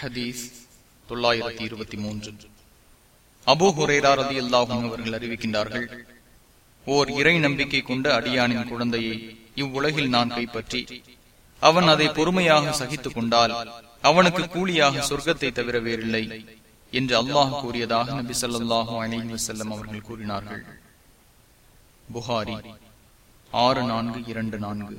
ஹதீஸ் தொள்ளாயிரத்தி இருபத்தி மூன்று. அபு ஹுரேரா ரதி அல்லாஹும் அவர்கள் அறிவிக்கின்றார்கள் ஓர் இறை நம்பிக்கை கொண்ட அடியானின் குழந்தையை இவ்வுலகில் நான் கைப்பற்றி அவன் அதை பொறுமையாக சகித்துக் கொண்டால் அவனுக்கு கூலியாக சொர்க்கத்தை தவிர வேறில்லை என்று அல்லாஹ் கூறியதாக நபி சொல்லாஹு அலி வசல்லம் அவர்கள் கூறினார்கள். புகாரி ஆறு நான்கு இரண்டு நான்கு.